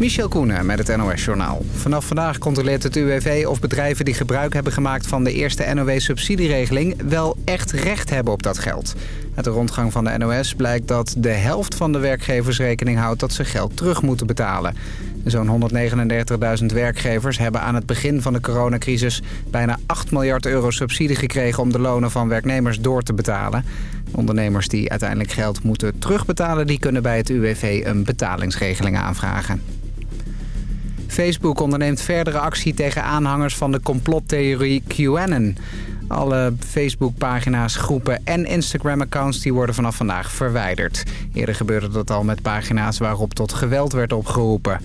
Michel Koenen met het NOS-journaal. Vanaf vandaag controleert het UWV of bedrijven die gebruik hebben gemaakt van de eerste NOW-subsidieregeling wel echt recht hebben op dat geld. Uit de rondgang van de NOS blijkt dat de helft van de werkgevers rekening houdt dat ze geld terug moeten betalen. Zo'n 139.000 werkgevers hebben aan het begin van de coronacrisis bijna 8 miljard euro subsidie gekregen om de lonen van werknemers door te betalen. Ondernemers die uiteindelijk geld moeten terugbetalen, die kunnen bij het UWV een betalingsregeling aanvragen. Facebook onderneemt verdere actie tegen aanhangers van de complottheorie QAnon. Alle Facebookpagina's, groepen en Instagram-accounts die worden vanaf vandaag verwijderd. Eerder gebeurde dat al met pagina's waarop tot geweld werd opgeroepen.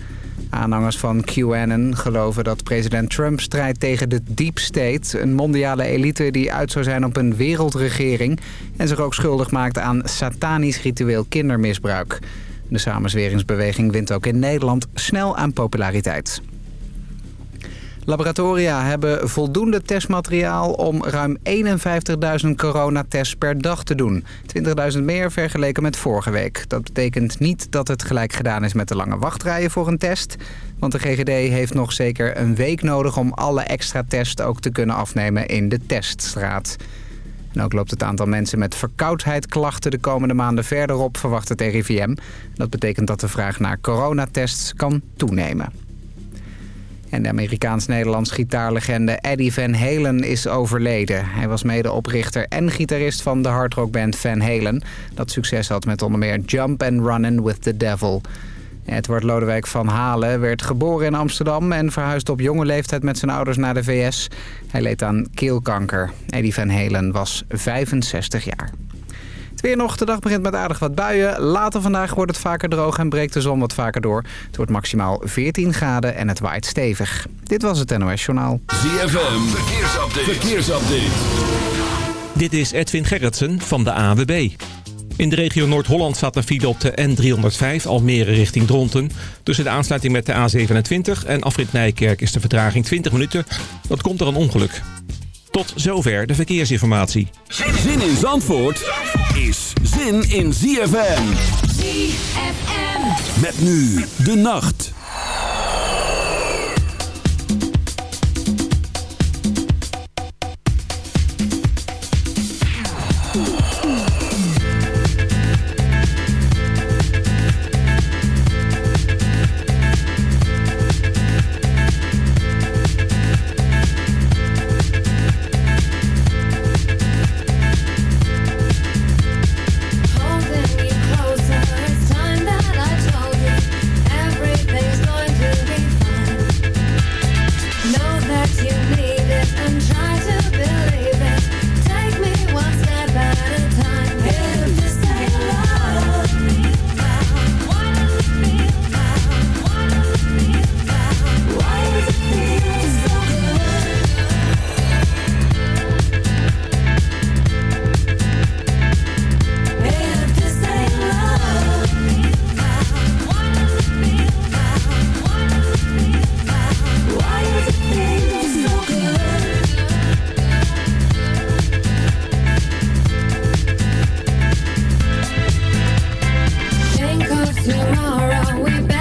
Aanhangers van QAnon geloven dat president Trump strijdt tegen de Deep State... een mondiale elite die uit zou zijn op een wereldregering... en zich ook schuldig maakt aan satanisch ritueel kindermisbruik. De samenzweringsbeweging wint ook in Nederland snel aan populariteit. Laboratoria hebben voldoende testmateriaal om ruim 51.000 coronatests per dag te doen. 20.000 meer vergeleken met vorige week. Dat betekent niet dat het gelijk gedaan is met de lange wachtrijen voor een test. Want de GGD heeft nog zeker een week nodig om alle extra tests ook te kunnen afnemen in de teststraat. En ook loopt het aantal mensen met verkoudheidklachten de komende maanden verder op, verwacht het RIVM. Dat betekent dat de vraag naar coronatests kan toenemen. En de Amerikaans-Nederlands gitaarlegende Eddie Van Halen is overleden. Hij was medeoprichter en gitarist van de hardrockband Van Halen... dat succes had met onder meer Jump and Runnin' with the Devil... Edward Lodewijk van Halen werd geboren in Amsterdam... en verhuisde op jonge leeftijd met zijn ouders naar de VS. Hij leed aan keelkanker. Eddie Van Halen was 65 jaar. Het weer nog. De dag begint met aardig wat buien. Later vandaag wordt het vaker droog en breekt de zon wat vaker door. Het wordt maximaal 14 graden en het waait stevig. Dit was het NOS Journaal. ZFM. Verkeersupdate. Verkeersupdate. Dit is Edwin Gerritsen van de AWB. In de regio Noord-Holland staat een file op de N305 Almere richting Dronten. Tussen de aansluiting met de A27 en afrit Nijkerk is de vertraging 20 minuten. Dat komt er een ongeluk. Tot zover de verkeersinformatie. Zin in Zandvoort is zin in ZFM. ZFM. Met nu de nacht. we've been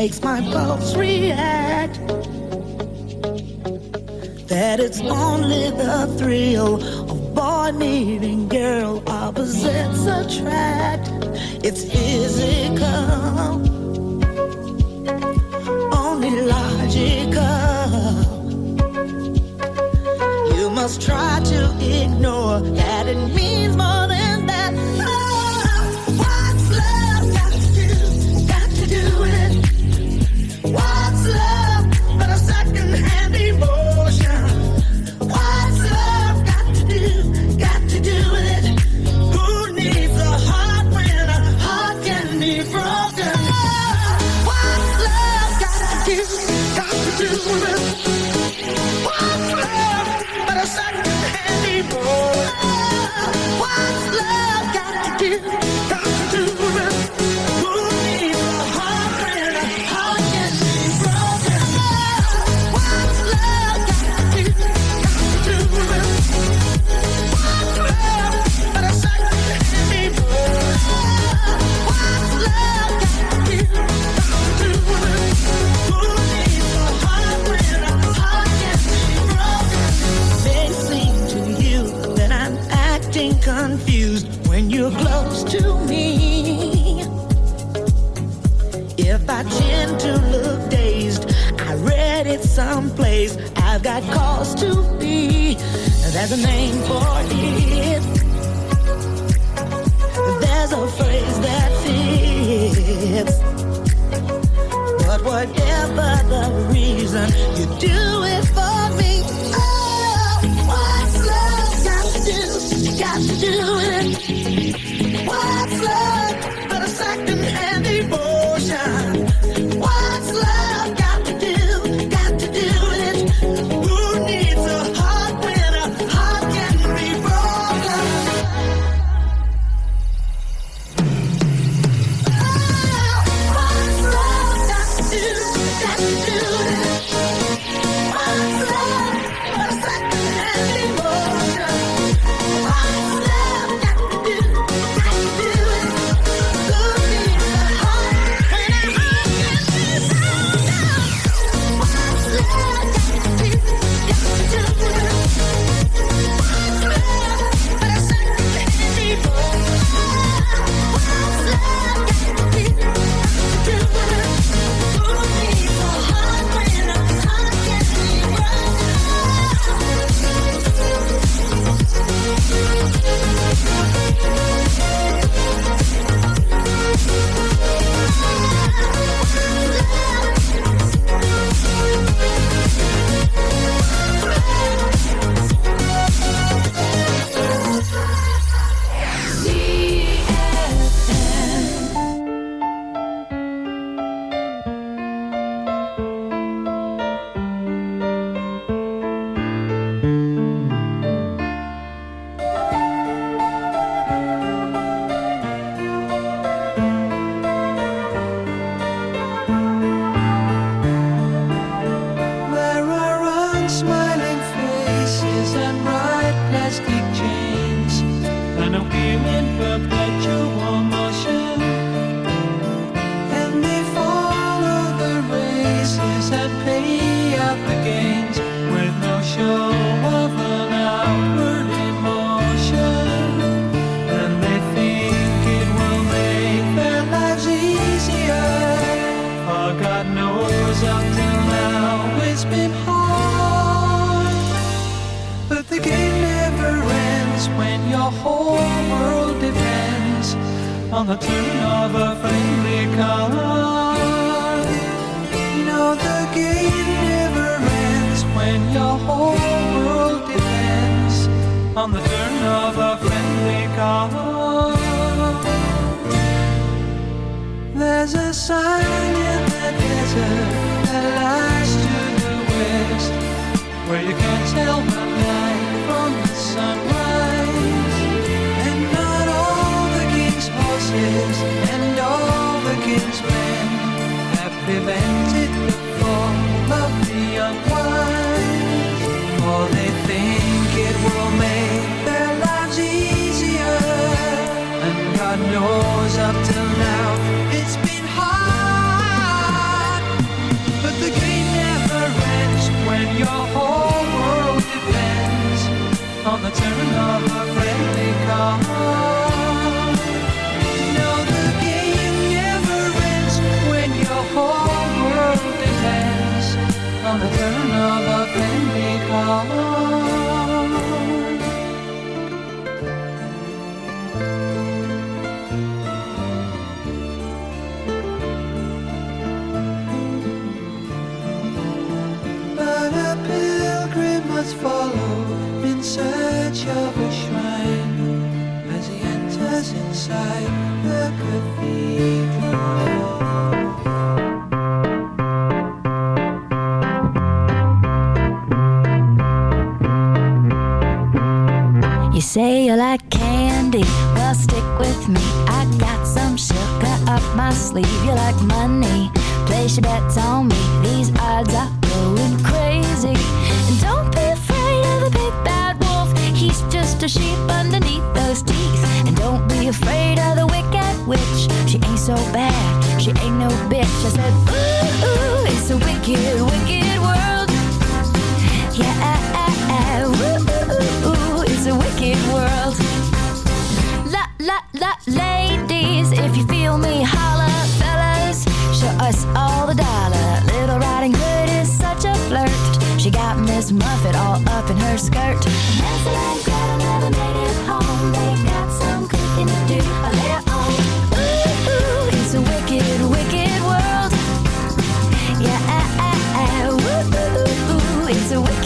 makes my pulse react. That it's only the thrill of boy meeting girl opposites attract. It's physical.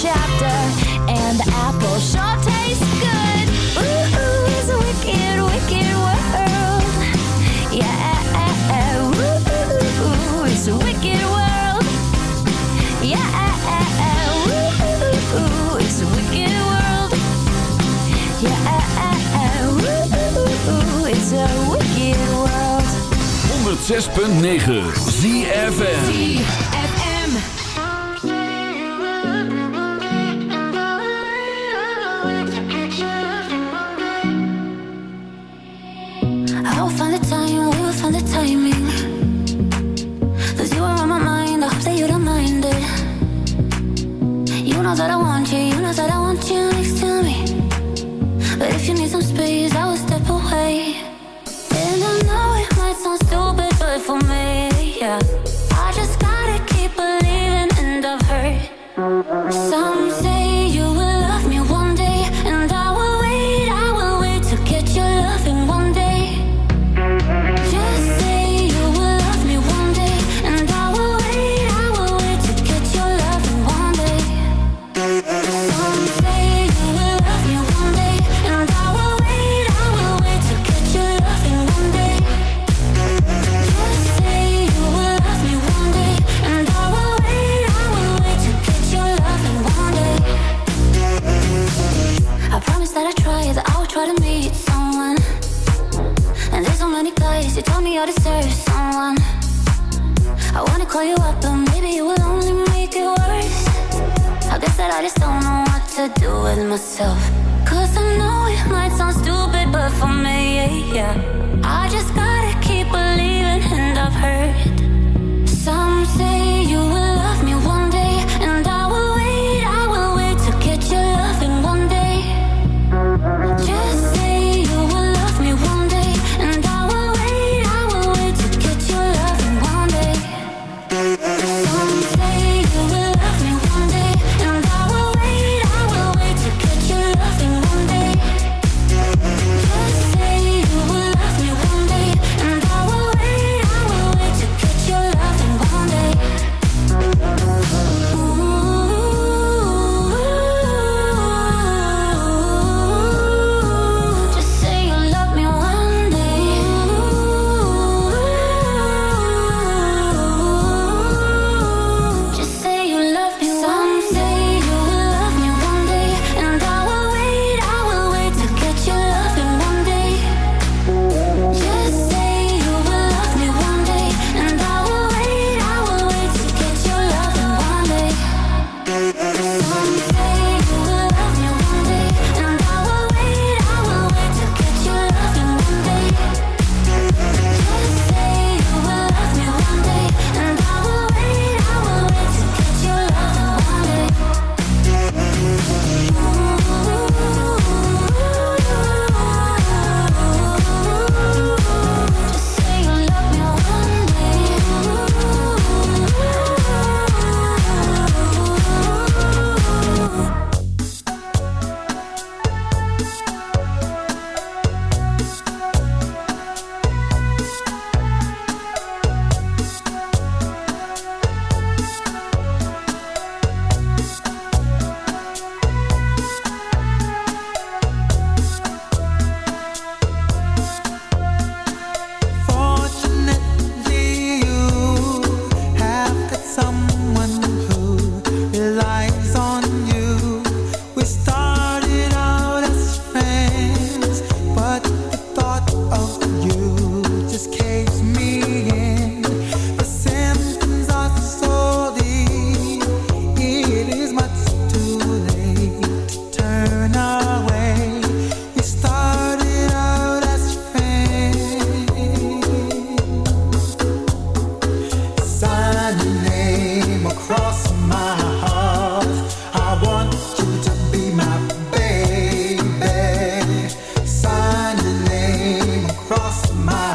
chapter, and the apple sure tastes good. Ooh, ooh, it's a wicked, wicked world. Yeah, ooh, ooh it's a wicked world. Yeah, ooh, ooh it's a wicked world. Yeah, ooh, ooh it's a wicked world. 106.9 ZFM. do with myself. Cause I know it might sound stupid, but for me, yeah, yeah. I just gotta keep believing, and I've heard some say. lost my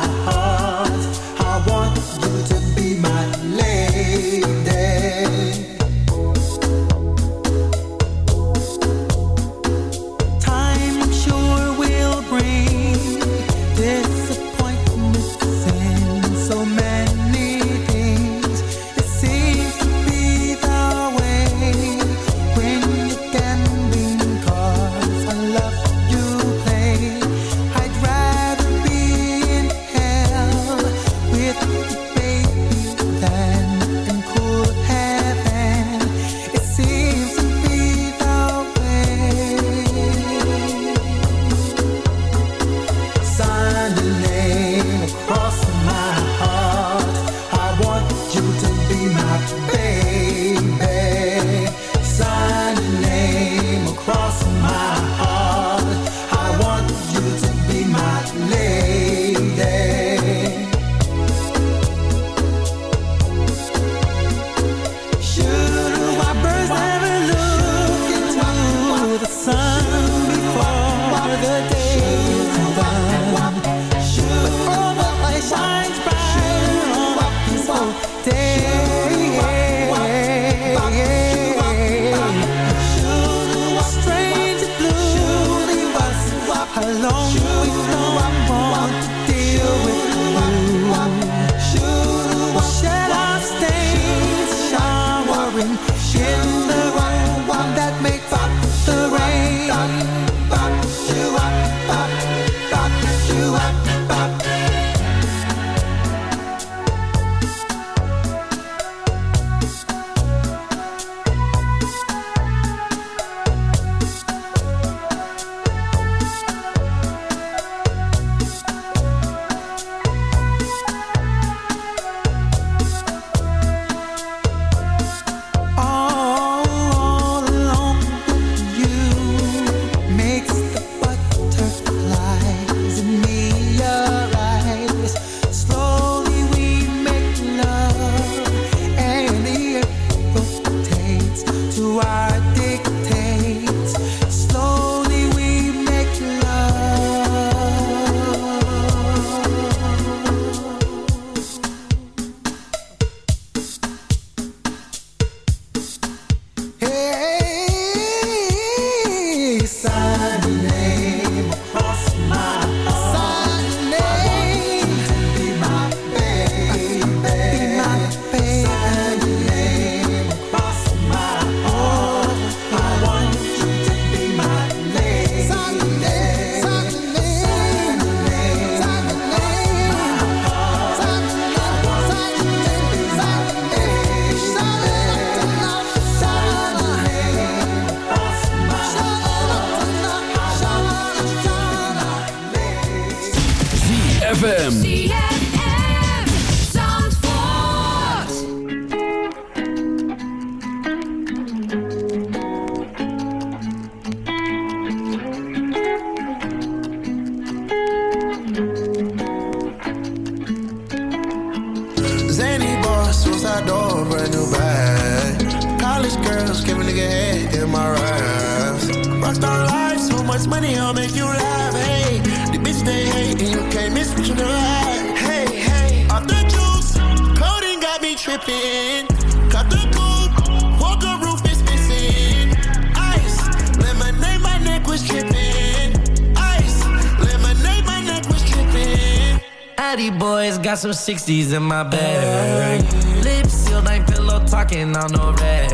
to the high. Hey, hey. Off the juice, coding got me tripping. Cut the coupe, walker roof is missing. Ice, lemonade, my neck was tripping. Ice, lemonade, my neck was tripping. Addy boys got some 60s in my bag. Lips sealed, ain't pillow talking on no rag.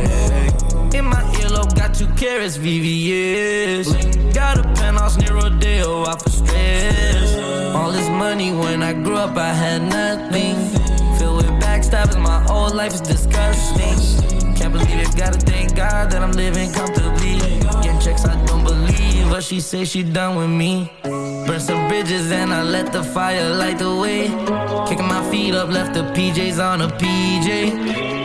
In my earlobe, got two carrots, VVS. Got a penthouse near Rodeo, I money when I grew up, I had nothing. Filled with backstabbing, my whole life is disgusting. Can't believe it, gotta thank God that I'm living comfortably. Getting checks, I don't believe, but she say she done with me. Burn some bridges and I let the fire light the way. Kicking my feet up, left the PJs on a PJ.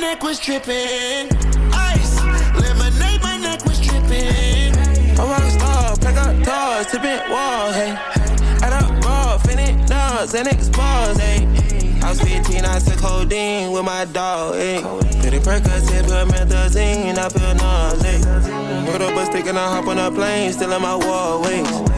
Neck was dripping. Ice, lemonade, my neck was dripping. I'm rock star, pack up doors, tipping walls, hey. Add up raw, finish nuts, and expose, hey. I was 15, I took codeine with my dog, hey. Pretty Percocet, put methazine, I feel nauseous. Put up a stick and I hop on a plane, still in my wallways.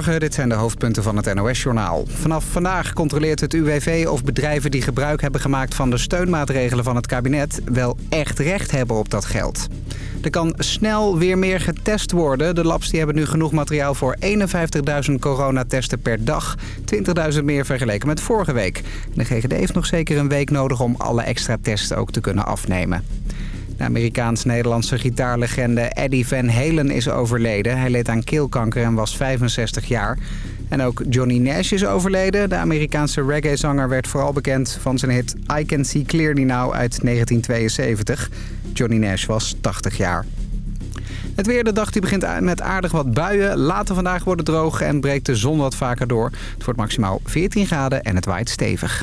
Dit zijn de hoofdpunten van het NOS-journaal. Vanaf vandaag controleert het UWV of bedrijven die gebruik hebben gemaakt van de steunmaatregelen van het kabinet wel echt recht hebben op dat geld. Er kan snel weer meer getest worden. De labs die hebben nu genoeg materiaal voor 51.000 coronatesten per dag. 20.000 meer vergeleken met vorige week. De GGD heeft nog zeker een week nodig om alle extra testen ook te kunnen afnemen. De Amerikaans-Nederlandse gitaarlegende Eddie Van Halen is overleden. Hij leed aan keelkanker en was 65 jaar. En ook Johnny Nash is overleden. De Amerikaanse reggae-zanger werd vooral bekend van zijn hit I Can See Clearly Now uit 1972. Johnny Nash was 80 jaar. Het weer de dag die begint met aardig wat buien. Later vandaag wordt het droog en breekt de zon wat vaker door. Het wordt maximaal 14 graden en het waait stevig.